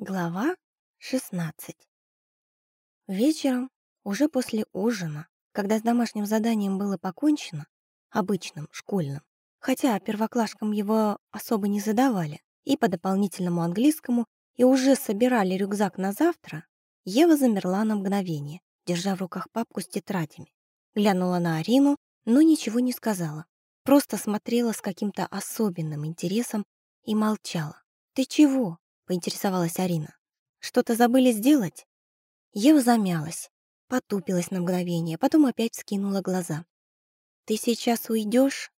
Глава 16 Вечером, уже после ужина, когда с домашним заданием было покончено, обычным, школьным, хотя первоклашкам его особо не задавали, и по дополнительному английскому, и уже собирали рюкзак на завтра, Ева замерла на мгновение, держа в руках папку с тетрадями. Глянула на Арину, но ничего не сказала. Просто смотрела с каким-то особенным интересом и молчала. «Ты чего?» Поинтересовалась Арина. «Что-то забыли сделать?» Ева замялась, потупилась на мгновение, потом опять скинула глаза. «Ты сейчас уйдешь?»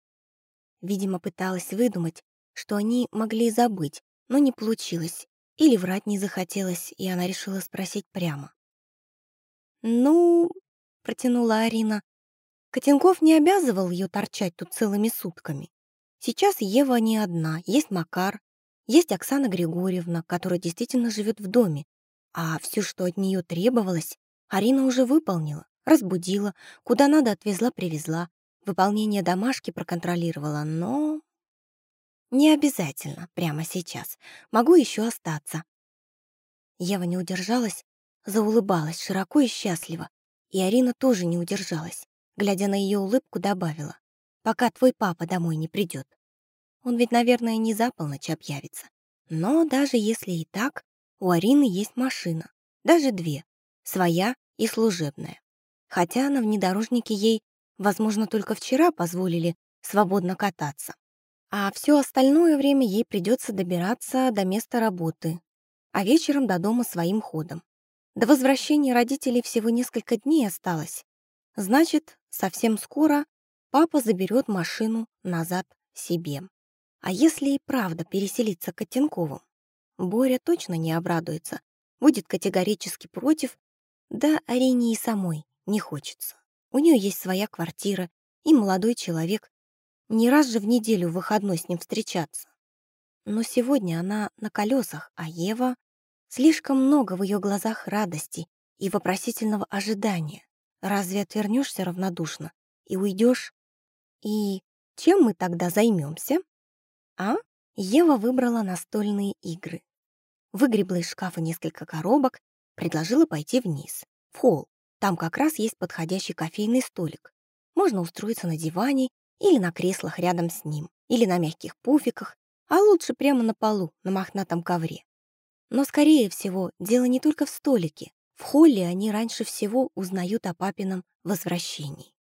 Видимо, пыталась выдумать, что они могли забыть, но не получилось. Или врать не захотелось, и она решила спросить прямо. «Ну...» — протянула Арина. Котенков не обязывал ее торчать тут целыми сутками. Сейчас Ева не одна, есть Макар, есть Оксана Григорьевна, которая действительно живет в доме, а все, что от нее требовалось, Арина уже выполнила, разбудила, куда надо отвезла-привезла, выполнение домашки проконтролировала, но... Не обязательно прямо сейчас. Могу еще остаться. Ева не удержалась, заулыбалась широко и счастливо. И Арина тоже не удержалась. Глядя на ее улыбку, добавила. «Пока твой папа домой не придет. Он ведь, наверное, не за полночь объявится. Но даже если и так, у Арины есть машина. Даже две. Своя и служебная. Хотя на внедорожнике ей, возможно, только вчера позволили свободно кататься. А все остальное время ей придется добираться до места работы, а вечером до дома своим ходом. До возвращения родителей всего несколько дней осталось. Значит, совсем скоро папа заберет машину назад себе. А если и правда переселиться к Оттенковым? Боря точно не обрадуется, будет категорически против, да Арине и самой не хочется. У нее есть своя квартира и молодой человек. Не раз же в неделю в выходной с ним встречаться. Но сегодня она на колесах, а Ева... Слишком много в ее глазах радости и вопросительного ожидания. Разве отвернешься равнодушно и уйдешь? И чем мы тогда займемся? А? Ева выбрала настольные игры. Выгребла из шкафа несколько коробок, предложила пойти вниз, в холл. Там как раз есть подходящий кофейный столик. Можно устроиться на диване или на креслах рядом с ним, или на мягких пуфиках, а лучше прямо на полу, на мохнатом ковре. Но, скорее всего, дело не только в столике. В холле они раньше всего узнают о папином возвращении.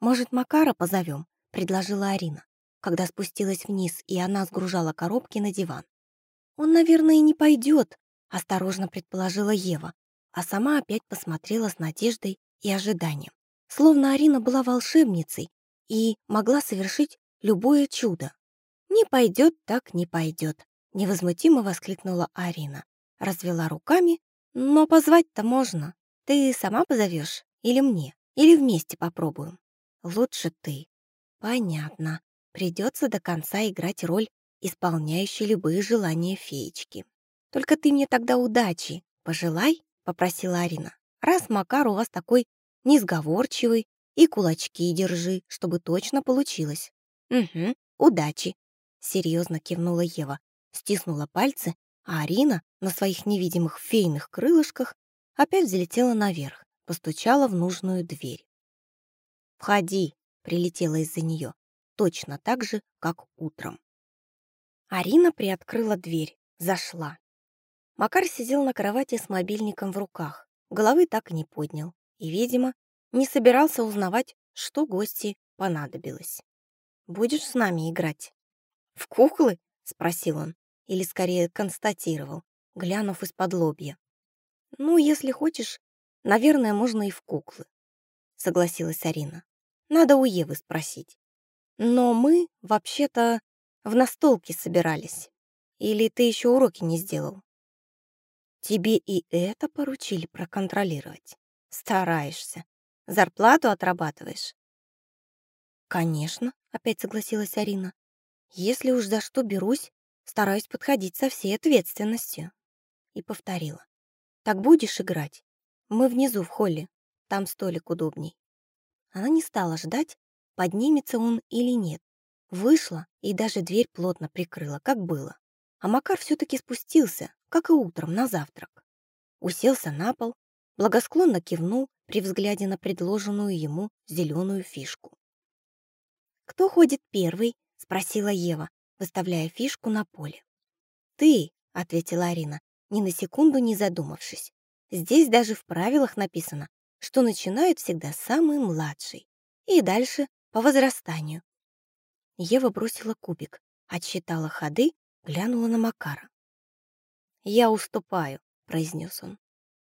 «Может, Макара позовем?» — предложила Арина когда спустилась вниз, и она сгружала коробки на диван. «Он, наверное, не пойдет», — осторожно предположила Ева, а сама опять посмотрела с надеждой и ожиданием. Словно Арина была волшебницей и могла совершить любое чудо. «Не пойдет, так не пойдет», — невозмутимо воскликнула Арина. Развела руками, «но позвать-то можно. Ты сама позовешь? Или мне? Или вместе попробуем?» «Лучше ты». «Понятно», Придется до конца играть роль исполняющей любые желания феечки. «Только ты мне тогда удачи пожелай», — попросила Арина. «Раз Макар у вас такой несговорчивый, и кулачки держи, чтобы точно получилось». «Угу, удачи», — серьезно кивнула Ева, стиснула пальцы, а Арина на своих невидимых фейных крылышках опять взлетела наверх, постучала в нужную дверь. «Входи», — прилетела из-за нее точно так же, как утром. Арина приоткрыла дверь, зашла. Макар сидел на кровати с мобильником в руках, головы так и не поднял и, видимо, не собирался узнавать, что гости понадобилось. «Будешь с нами играть?» «В куклы?» — спросил он, или скорее констатировал, глянув из-под лобья. «Ну, если хочешь, наверное, можно и в куклы», — согласилась Арина. «Надо у Евы спросить. Но мы, вообще-то, в настолке собирались. Или ты еще уроки не сделал? Тебе и это поручили проконтролировать. Стараешься. Зарплату отрабатываешь? Конечно, опять согласилась Арина. Если уж за что берусь, стараюсь подходить со всей ответственностью. И повторила. Так будешь играть? Мы внизу в холле. Там столик удобней. Она не стала ждать, поднимется он или нет. Вышла и даже дверь плотно прикрыла, как было. А Макар все-таки спустился, как и утром на завтрак. Уселся на пол, благосклонно кивнул при взгляде на предложенную ему зеленую фишку. «Кто ходит первый?» — спросила Ева, выставляя фишку на поле. «Ты», — ответила Арина, ни на секунду не задумавшись. «Здесь даже в правилах написано, что начинают всегда самый младший, и дальше по возрастанию». Ева бросила кубик, отсчитала ходы, глянула на Макара. «Я уступаю», — произнес он.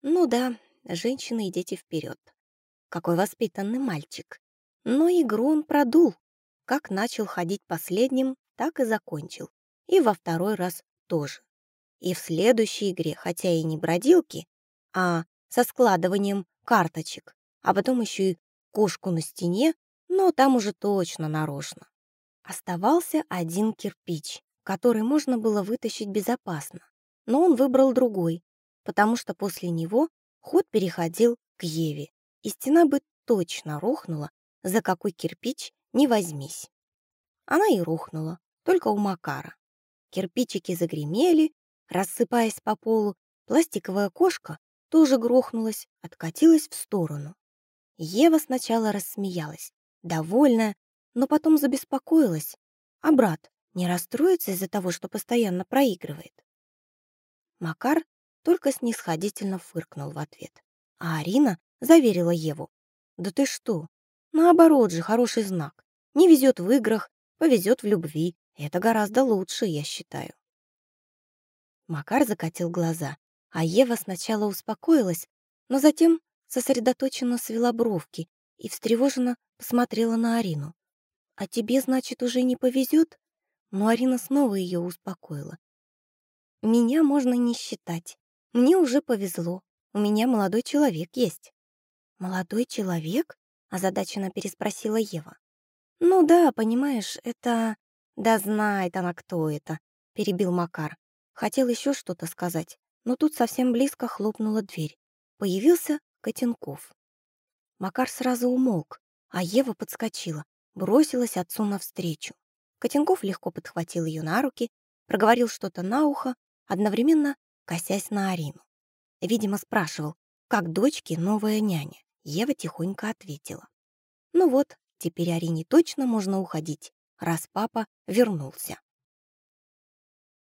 «Ну да, женщины и дети вперед. Какой воспитанный мальчик. Но игру он продул. Как начал ходить последним, так и закончил. И во второй раз тоже. И в следующей игре, хотя и не бродилки, а со складыванием карточек, а потом еще и кошку на стене, но там уже точно нарочно. Оставался один кирпич, который можно было вытащить безопасно, но он выбрал другой, потому что после него ход переходил к Еве, и стена бы точно рухнула, за какой кирпич не возьмись. Она и рухнула, только у Макара. Кирпичики загремели, рассыпаясь по полу, пластиковая кошка тоже грохнулась, откатилась в сторону. Ева сначала рассмеялась, довольная, но потом забеспокоилась. А брат не расстроится из-за того, что постоянно проигрывает? Макар только снисходительно фыркнул в ответ. А Арина заверила Еву. «Да ты что? Наоборот же, хороший знак. Не везет в играх, повезет в любви. Это гораздо лучше, я считаю». Макар закатил глаза, а Ева сначала успокоилась, но затем сосредоточенно свела бровки и встревоженно посмотрела на Арину. «А тебе, значит, уже не повезет?» Но Арина снова ее успокоила. «Меня можно не считать. Мне уже повезло. У меня молодой человек есть». «Молодой человек?» — озадаченно переспросила Ева. «Ну да, понимаешь, это...» «Да знает она, кто это», — перебил Макар. Хотел еще что-то сказать, но тут совсем близко хлопнула дверь. Появился Котенков. Макар сразу умолк, а Ева подскочила, бросилась отцу навстречу. Котенков легко подхватил ее на руки, проговорил что-то на ухо, одновременно косясь на Арину. Видимо, спрашивал, как дочке новая няня. Ева тихонько ответила. Ну вот, теперь Арине точно можно уходить, раз папа вернулся.